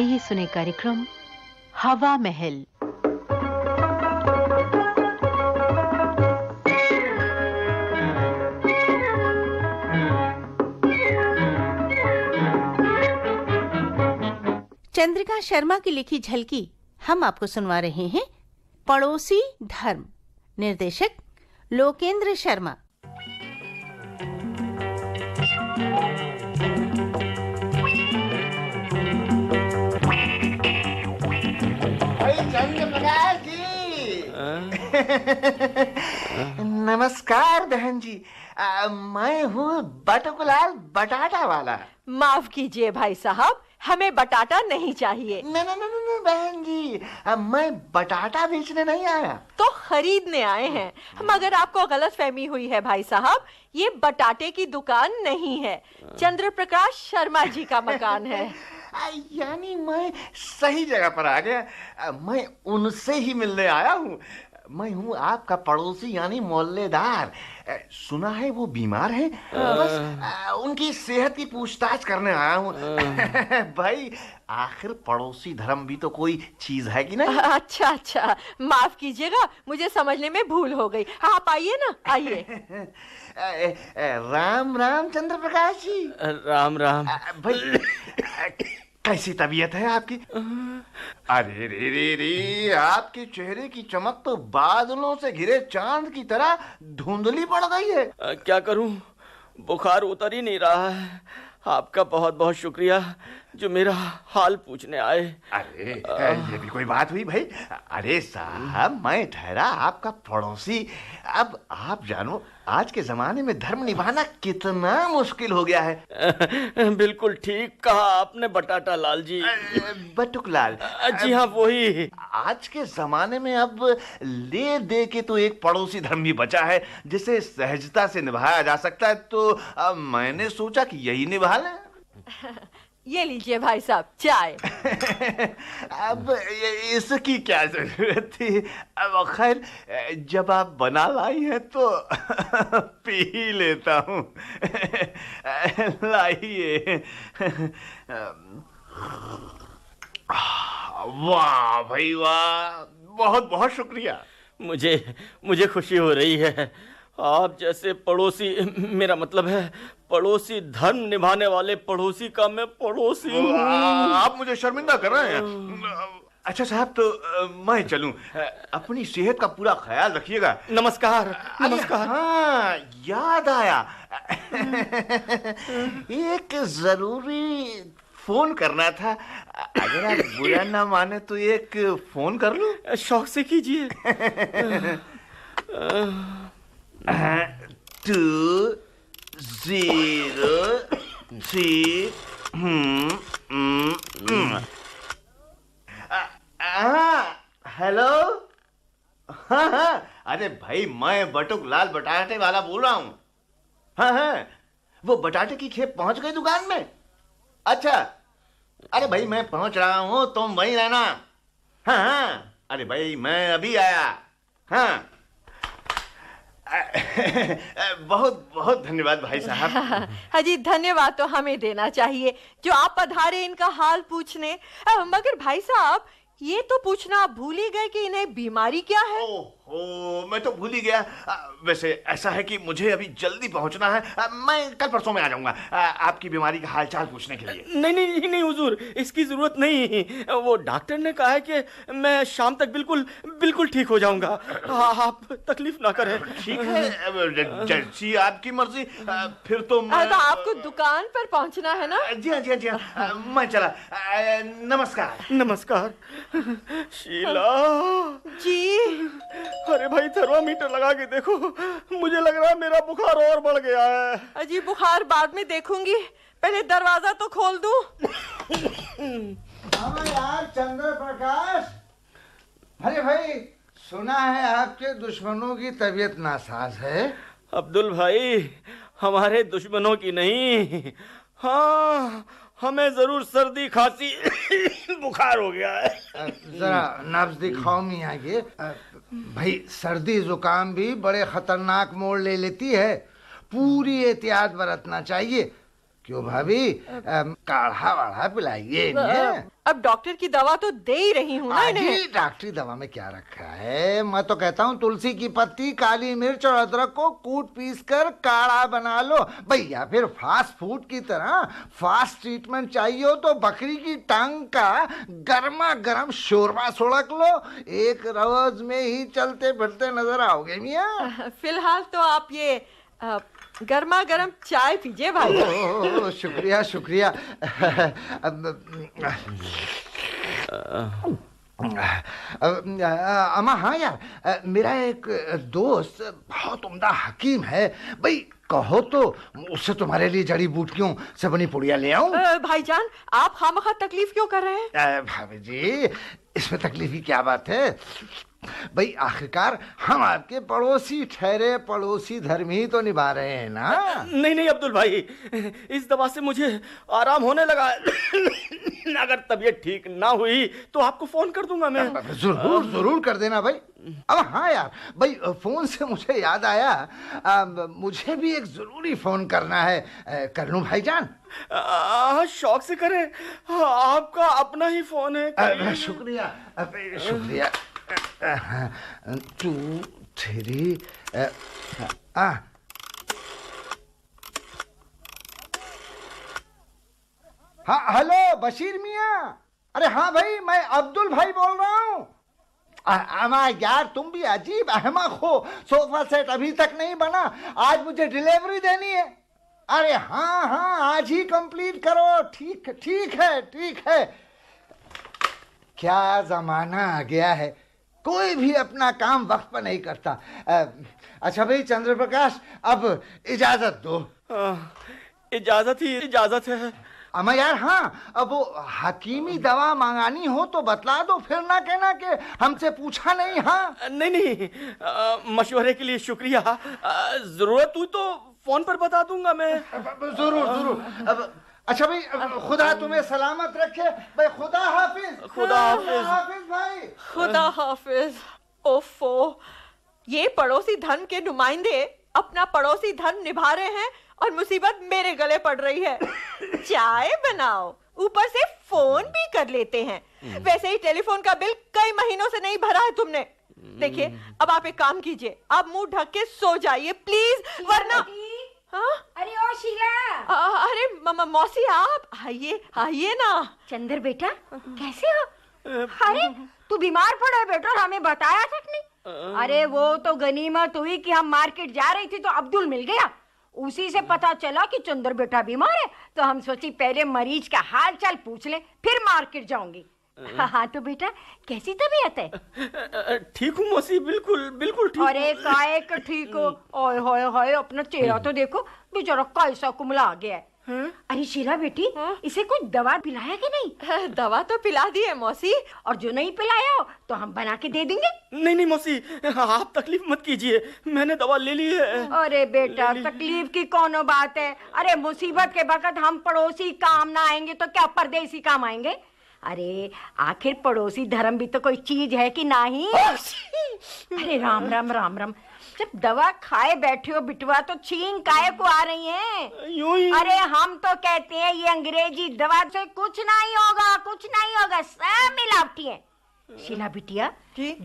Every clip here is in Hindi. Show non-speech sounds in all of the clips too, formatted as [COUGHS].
आइए सुने कार्यक्रम हवा महल। चंद्रिका शर्मा की लिखी झलकी हम आपको सुनवा रहे हैं। पड़ोसी धर्म। निर्देशक लोकेंद्र शर्मा। नमस्कार बहन जी आ, मैं हूँ बटुकलाल बटाटा वाला। माफ़ कीजिए भाई साहब हमें बटाटा नहीं चाहिए। न न न न बहन जी आ, मैं बटाटा बेचने नहीं आया। तो खरीदने आए हैं। मगर आपको गलत फहमी हुई है भाई साहब ये बटाटे की दुकान नहीं है। चंद्र प्रकाश शर्मा जी का मकान है। यानी मैं सही जगह पर आ गया। मैं उनसे ही मिलने आया हूँ। मैं हूँ आपका पड़ोसी यानी मोहल्लेदार सुना है वो बीमार है? बस आ, उनकी सेहत की पूछताछ करने आया हूँ। [LAUGHS] भाई आखिर पड़ोसी धर्म भी तो कोई चीज़ है कि नहीं? [LAUGHS] अच्छा अच्छा। माफ़ कीजिएगा मुझे समझने में भूल हो गई। आप आइए ना आइए। [LAUGHS] राम राम चंद्र प्रकाश जी। राम राम। भाई कैसी तबीयत है आपकी? अरे रे रे रे आपके चेहरे की चमक तो बादलों से घिरे चाँद की तरह धुंधली पड़ गई है। अ, क्या करूँ? बुखार उतर ही नहीं रहा है। आपका बहुत बहुत शुक्रिया जो मेरा हाल पूछने आए। अरे ये भी कोई बात हुई भाई? अरे साहब मैं ठहरा आपका पड़ोसी। अब आप जानो आज के जमाने में धर्म निभाना कितना मुश्किल हो गया है। [LAUGHS] बिल्कुल ठीक कहा आपने बटाटा लाल जी। बटुकलाल अ, जी हाँ वही आज के जमाने में अब ले दे के तो एक पड़ोसी धर्म भी बचा है जिसे सहजता से निभाया जा सकता है। तो अब मैंने सोचा कि यही निभा लें। [LAUGHS] ये लीजिए भाई साहब चाय। [LAUGHS] अब इसकी क्या ज़रूरत थी? अब खैर जब आप बना लाई हैं तो [LAUGHS] पी ही लेता हूँ। [LAUGHS] लाइए। वाह भाई वाह बहुत बहुत शुक्रिया। मुझे मुझे खुशी हो रही है। आप जैसे पड़ोसी मेरा मतलब है पड़ोसी धर्म निभाने वाले पड़ोसी का मैं पड़ोसी हूँ। आप मुझे शर्मिंदा कर रहे हैं। अच्छा साहब तो मैं चलूँ। अपनी सेहत का पूरा ख्याल रखिएगा। नमस्कार नमस्कार। हाँ याद आया। एक ज़रूरी फ़ोन करना था। अगर आप बुरा ना माने तो एक फ़ोन कर लूँ? शौक से कीजिए। [LAUGHS] हम्म, हम्म। हाँ, हेलो अरे भाई मैं बटुक लाल बटाटे वाला बोल रहा हूँ। हाँ हाँ। वो बटाटे की खेप पहुँच गई दुकान में? अच्छा। अरे भाई मैं पहुँच रहा हूँ तुम वहीं रहना। हाँ हाँ। अरे भाई मैं अभी आया। हाँ। [LAUGHS] बहुत बहुत धन्यवाद भाई साहब। [LAUGHS] हाजी धन्यवाद तो हमें देना चाहिए जो आप पधारे इनका हाल पूछने। मगर भाई साहब ये तो पूछना आप भूल ही गए कि इन्हें बीमारी क्या है? ओहो मैं तो भूल ही गया। आ, वैसे ऐसा है कि मुझे अभी जल्दी पहुँचना है। आ, मैं कल परसों में आ जाऊँगा। आपकी बीमारी का हालचाल पूछने के लिए। नहीं नहीं नहीं नहीं हुजूर इसकी ज़रूरत नहीं वो डॉक्टर ने कहा है कि मैं शाम तक बिल्कुल बिल्कुल ठीक हो जाऊँगा। आप तकलीफ़ ना करें। ठीक है जैसी आपकी मर्ज़ी। आ, फिर तो मैं तो आपको दुकान पर पहुँचना है ना? जी हाँ जी हाँ जी हाँ। मैं चला। नमस्कार। नमस्कार। शीला। जी। अरे भाई थर्मामीटर लगा के देखो। मुझे लग रहा है मेरा बुखार और बढ़ गया है। अजी बुखार बाद में देखूँगी। पहले दरवाज़ा तो खोल दूँ। हाँ यार चंद्र प्रकाश। अरे भाई सुना है आपके दुश्मनों की तबीयत नासाज है? अब्दुल भाई हमारे दुश्मनों की नहीं। हाँ हमें ज़रूर सर्दी, खांसी, [COUGHS] बुखार हो गया है। जरा नब्ज दिखाओ मियाँ ये। भाई, सर्दी जुकाम भी बड़े खतरनाक मोड़ ले लेती है। पूरी एहतियात बरतना चाहिए। क्यों भाभी? काढ़ा वाढ़ा पिलाइए अब डॉक्टर की दवा तो दे ही रही हूँ ना इन्हें। डॉक्टरी दवा में क्या रखा है? मैं तो कहता हूँ तुलसी की पत्ती काली मिर्च और अदरक को कूट पीस कर काढ़ा बना लो। भैया फिर फास्ट फ़ूड की तरह फास्ट ट्रीटमेंट चाहिए हो तो बकरी की टांग का गर्मा गर्म शोरबा सुड़क लो। एक रोज में ही चलते फिरते नज़र आओगे मिया। [LAUGHS] फ़िलहाल तो आप ये अ, गर्मा गर्म चाय पीजिए भाई। ओह, शुक्रिया शुक्रिया। अब, हाँ यार मेरा एक दोस्त बहुत उम्दा हकीम है। भाई कहो तो उससे तुम्हारे लिए जड़ी बूटियों से बनी पुड़िया ले आऊँ? भाईजान आप खामखा तकलीफ़ क्यों कर रहे हैं? भाभी जी इसमें तकलीफ़ की क्या बात है? भाई आखिरकार हम आपके पड़ोसी ठहरे पड़ोसी धर्म ही तो निभा रहे हैं ना? नहीं नहीं अब्दुल भाई इस दवा से मुझे आराम होने लगा। अगर तबीयत ठीक ना हुई तो आपको फ़ोन कर दूँगा मैं। ज़रूर ज़रूर कर देना भाई। अब हाँ यार भाई फ़ोन से मुझे याद आया आ, मुझे भी एक ज़रूरी फ़ोन करना है। आ, कर लूँ भाईजान। आ, शौक से करें आपका अपना ही फ़ोन है। आ, शुक्रिया शुक्रिया। टू थ्री आ हाँ हेलो बशीर मियाँ अरे हाँ भाई, मैं अब्दुल भाई बोल रहा हूँ। यार, तुम भी अजीब अहमक हो। सोफा सेट अभी तक नहीं बना। आज मुझे डिलीवरी देनी है। अरे हाँ हाँ आज ही कंप्लीट करो। ठीक ठीक है ठीक है। क्या जमाना आ गया है। कोई भी अपना काम वक्त पर नहीं करता। अच्छा भाई चंद्र प्रकाश अब इजाज़त दो। इजाज़त ही इजाज़त है। अमा यार हाँ अब वो हकीमी दवा मंगानी हो तो बतला दो फिर ना कहना कि हमसे पूछा नहीं हाँ? नहीं नहीं आ, मशवरे के लिए शुक्रिया। ज़रूरत हुई तो फ़ोन पर बता दूँगा मैं। ज़रूर ज़रूर। अब अच्छा भाई खुदा तुम्हें सलामत रखे। भाई खुदा हाफिज। खुदा हाफिज। हाफिज भाई। खुदा हाफिज। ओफो। ये पड़ोसी धन के नुमाइंदे अपना पड़ोसी धन निभा रहे हैं और मुसीबत मेरे गले पड़ रही है। [COUGHS] चाय बनाओ। ऊपर से फ़ोन भी कर लेते हैं। वैसे ही टेलीफोन का बिल कई महीनों से नहीं भरा है तुमने। देखिए अब आप एक काम कीजिए। आप मुँह ढक के सो जाइए प्लीज़ वरना हाँ? अरे ओ शीला। आ, अरे म- म- मौसी आप आइए आइए ना। चंद्र बेटा कैसे हो? अरे तू बीमार पड़ा है बेटा और हमें बताया तक नहीं? अरे वो तो गनीमत हुई कि हम मार्केट जा रही थी तो अब्दुल मिल गया। उसी से पता चला कि चंद्र बेटा बीमार है तो हम सोची पहले मरीज़ का हाल चाल पूछ ले फिर मार्केट जाऊँगी। हाँ हाँ तो बेटा कैसी तबीयत है? ठीक हूँ मौसी बिल्कुल बिल्कुल ठीक अरे काय ठीक हो? ओए होए होए अपना चेहरा तो देखो बेचारा कैसा कुमला आ गया है। अरे शीला बेटी इसे कुछ दवा पिलाया कि नहीं? [LAUGHS] दवा तो पिला दी है मौसी। और जो नहीं पिलाया हो तो हम बना के दे देंगे। नहीं नहीं मौसी आप तकलीफ़ मत कीजिए मैंने दवा ले ली है। अरे बेटा तकलीफ़ की कौन बात है? अरे मुसीबत के वक्त हम पड़ोसी काम ना आएँगे तो क्या परदेसी काम आएँगे? अरे आखिर पड़ोसी धर्म भी तो कोई चीज़ है कि नहीं? [LAUGHS] अरे राम राम राम राम। जब दवा खाए बैठे हो बिटवा तो छीन काय को आ रही है? अरे हम तो कहते हैं ये अंग्रेज़ी दवा से कुछ नहीं होगा कुछ नहीं होगा सब मिलावटी है। शीला बिटिया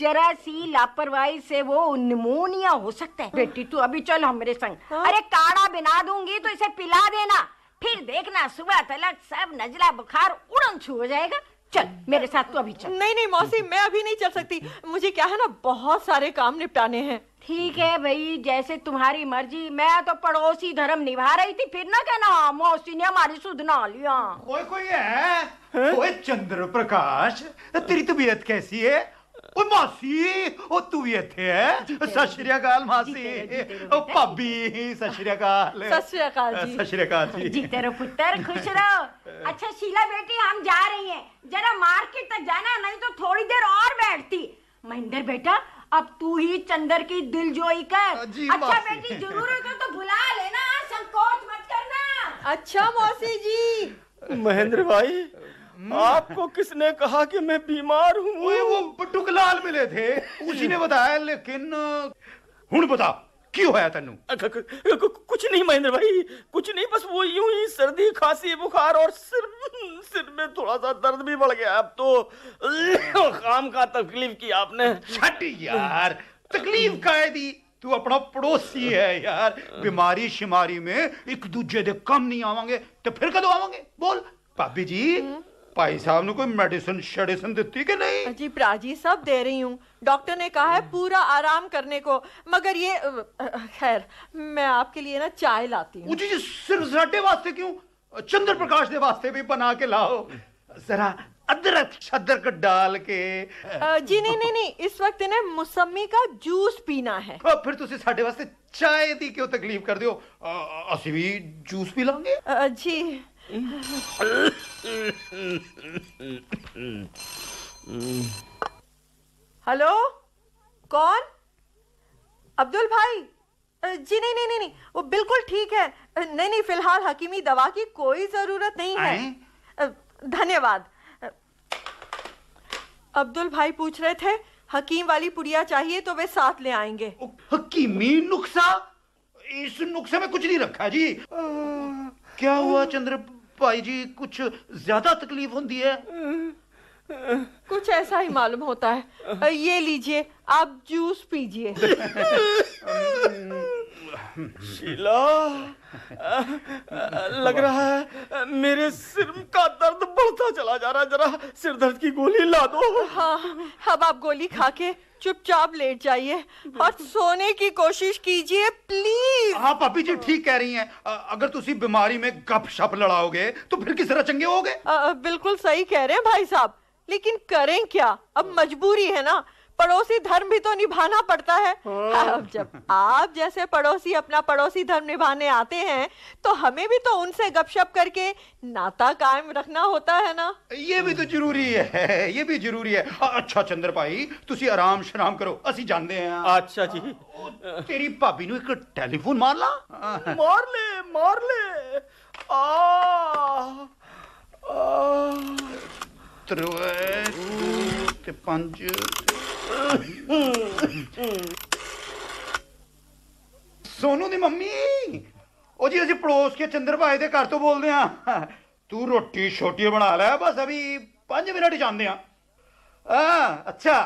जरा सी लापरवाही से वो निमोनिया हो सकता है। बेटी तू अभी चल हमारे संग। हाँ? अरे काढ़ा बना दूँगी तो इसे पिला देना। फिर देखना सुबह तलक सब नजला बुखार उड़न छू हो जाएगा। चल मेरे साथ तू अभी चल। नहीं नहीं मौसी मैं अभी नहीं चल सकती। मुझे क्या है ना बहुत सारे काम निपटाने हैं। ठीक है भाई जैसे तुम्हारी मर्ज़ी मैं तो पड़ोसी धर्म निभा रही थी फिर ना कहना हाँ, मौसी ने हमारी सुध ना लिया। कोई कोई है? ओए चंद्र प्रकाश तेरी तबीयत कैसी है? ओ मासी ओ तू भी ਇੱਥੇ ਹੈ ਸਤਿ ਸ਼੍ਰੀ ਅਕਾਲ ਮਾਸੀ जीते रहो, जीते रहो ओ बेटा। ਭਾਬੀ ਸਤਿ ਸ਼੍ਰੀ ਅਕਾਲ सत श्री अकाल जी ਸਤਿ ਸ਼੍ਰੀ ਅਕਾਲ ਜੀ जीते रहो पुत्र खुश रहो अच्छा शीला बेटी हम जा रही हैं जरा मार्केट तक जाना नहीं तो थोड़ी देर और बैठती महेंद्र बेटा अब तू ही चंदर की दिलजोई कर जी, अच्छा मासी। बेटी जरूरत हो तो बुला लेना संकोच मत करना अच्छा मौसी जी महेंद्र भाई आपको किसने कहा कि मैं बीमार हूँ? ओए वो टुकलाल मिले थे। उसी ने बताया लेकिन ਹੁਣ बता क्यों होया तेनू कुछ नहीं महेंद्र भाई कुछ नहीं बस वो यूँ ही सर्दी खांसी बुखार और सिर सिर में थोड़ा सा दर्द भी बढ़ गया। अब तो काम का तकलीफ़ की आपने। छट यार तकलीफ़ का है दी तू अपना पड़ोसी है यार। बीमारी शिमारी में एक दूजे दे कम नहीं आवांगे तो फिर कदों आवांगे? बोल। भाभी जी भाई साहब ने कोई मेडिसिन शेडिसिन देती कि नहीं? जी प्राजी सब दे रही हूँ। डॉक्टर ने कहा है पूरा आराम करने को मगर ये खैर मैं आपके लिए ना चाय लाती हूँ। जी सिर्फ़ सराटे वास्ते क्यों? चंद्र प्रकाश के वास्ते भी बना के लाओ। जरा अदरक शदरक डाल के। जी नहीं नहीं नहीं इस वक्त इन्हें मौसमी का जूस पीना है। और फिर तो तुसी साडे वास्ते चाय दी क्यों तकलीफ़ कर दियो असि भी जूस पी लांगे? जी। हेलो? कौन? अब्दुल भाई? जी नहीं नहीं नहीं वो बिल्कुल ठीक है। नहीं नहीं फ़िलहाल हकीमी दवा की कोई ज़रूरत नहीं है। धन्यवाद। अब्दुल भाई पूछ रहे थे हकीम वाली पुड़िया चाहिए तो वे साथ ले आएँगे। हकीमी नुक्सा इस नुक्सा में कुछ नहीं रखा जी। आ, क्या हुआ चंद्र? भाई जी कुछ ज़्यादा तकलीफ़ होती है? कुछ ऐसा ही मालूम होता है। ये लीजिए आप जूस पीजिए। [LAUGHS] शीला लग रहा है मेरे सिर का दर्द बढ़ता चला जा रहा है। जरा सिर दर्द की गोली ला दो। हाँ अब आप गोली खा के चुपचाप लेट जाइए और सोने की कोशिश कीजिए प्लीज़। हाँ पापी जी ठीक कह रही हैं अगर तुम बीमारी में गप शप लड़ाओगे तो फिर किस तरह चंगे होगे? बिल्कुल सही कह रहे हैं भाई साहब लेकिन करें क्या? अब मजबूरी है ना पड़ोसी धर्म भी तो निभाना पड़ता है अब जब आप जैसे पड़ोसी अपना पड़ोसी धर्म निभाने आते हैं तो हमें भी तो उनसे गपशप करके नाता कायम रखना होता है ना ये भी तो जरूरी है ये भी जरूरी है अ, अच्छा चंद्र भाई तुसी आराम शराम करो ਅਸੀਂ ਜਾਂਦੇ ਆਂ अच्छा जी ਤੇਰੀ ਭਾਬੀ ਨੂੰ ਇੱਕ ਟੈਲੀਫੋਨ ਮਾਰ ਲਾ मार ले मार ले आ, आ ਤਰਵੇ ਤੇ ਪੰਜ ਸੋਨੂ ਦੀ ਮੰਮੀ। ਉਹ ਜੀ ਅਸੀਂ ਪੜੋਸ ਕੇ ਚੰਦਰ ਭਾਈ ਦੇ ਘਰ ਤੋਂ ਬੋਲਦੇ ਆ ਤੂੰ ਰੋਟੀ ਛੋਟੀ ਬਣਾ ਲੈ ਬਸ ਅਭੀ 5 ਮਿੰਟ ਹੀ ਜਾਂਦੇ ਆ ਹਾਂ ਅੱਛਾ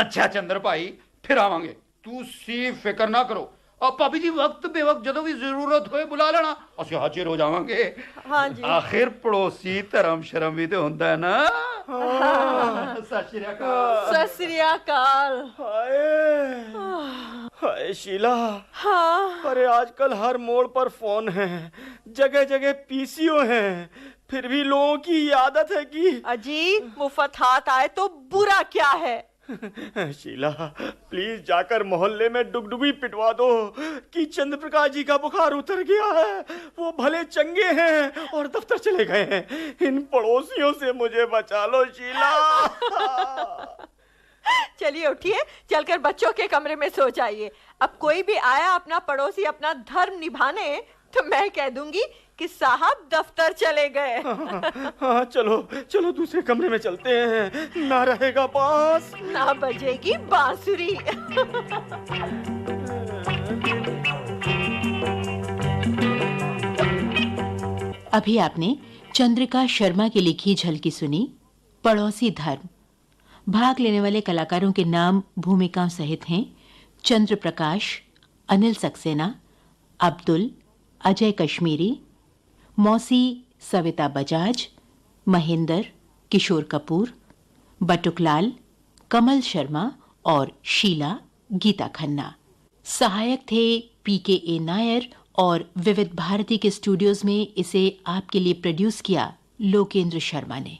ਅੱਛਾ ਚੰਦਰ ਭਾਈ ਫਿਰ ਆਵਾਂਗੇ। ਤੁਸੀਂ ਫਿਕਰ ਨਾ ਕਰੋ। ਆ ਭਾਬੀ ਜੀ ਵਕਤ ਬੇਵਕਤ ਜਦੋਂ ਵੀ ਜ਼ਰੂਰਤ ਹੋਏ ਬੁਲਾ ਲੈਣਾ। ਅਸੀਂ ਹਾਜ਼ਰ ਹੋ ਜਾਵਾਂਗੇ। जी ਆਖਿਰ ਪੜੋਸੀ ਧਰਮ ਸ਼ਰਮ ਵੀ ਤੇ ਹੁੰਦਾ ਹੈ ਨਾ। [LAUGHS] ਸਤਿ ਸ਼੍ਰੀ ਅਕਾਲ सत श्री अकाल हाय [SIGHS] हाय शीला हाँ अरे आजकल हर मोड़ पर फोन है जगह जगह पीसीओ है फिर भी लोगों की ये आदत है कि अजी मुफ्त हाथ आए तो बुरा क्या है [LAUGHS] शीला प्लीज़ जाकर मोहल्ले में डुगडुगी पिटवा दो कि चंद्र प्रकाश जी का बुखार उतर गया है। वो भले चंगे हैं और दफ्तर चले गए हैं। इन पड़ोसियों से मुझे बचा लो, शीला। [LAUGHS] चलिए उठिए, चलकर बच्चों के कमरे में सो जाइए। अब कोई भी आया अपना पड़ोसी अपना धर्म निभाने तो मैं कह दूँगी कि साहब दफ्तर चले गए। [LAUGHS] हाँ चलो चलो दूसरे कमरे में चलते हैं। ना रहेगा पास ना बजेगी बांसुरी। अभी आपने चंद्रिका शर्मा की लिखी झलकी सुनी पड़ोसी धर्म। भाग लेने वाले कलाकारों के नाम भूमिकाओं सहित हैं चंद्र प्रकाश अनिल सक्सेना अब्दुल अजय कश्मीरी, मौसी सविता बजाज, महेंद्र किशोर कपूर, बटुकलाल, कमल शर्मा और शीला गीता खन्ना। सहायक थे पी के ए नायर और विविध भारती के स्टूडियोज में इसे आपके लिए प्रोड्यूस किया लोकेंद्र शर्मा ने।